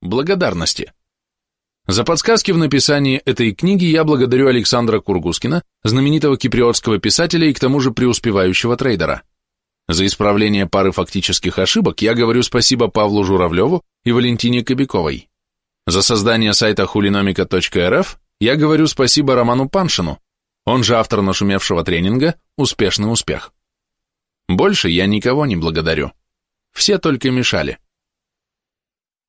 благодарности. За подсказки в написании этой книги я благодарю Александра Кургускина, знаменитого киприотского писателя и к тому же преуспевающего трейдера. За исправление пары фактических ошибок я говорю спасибо Павлу Журавлеву и Валентине Кобяковой. За создание сайта хулиномика.рф я говорю спасибо Роману Паншину, он же автор нашумевшего тренинга «Успешный успех». Больше я никого не благодарю. Все только мешали.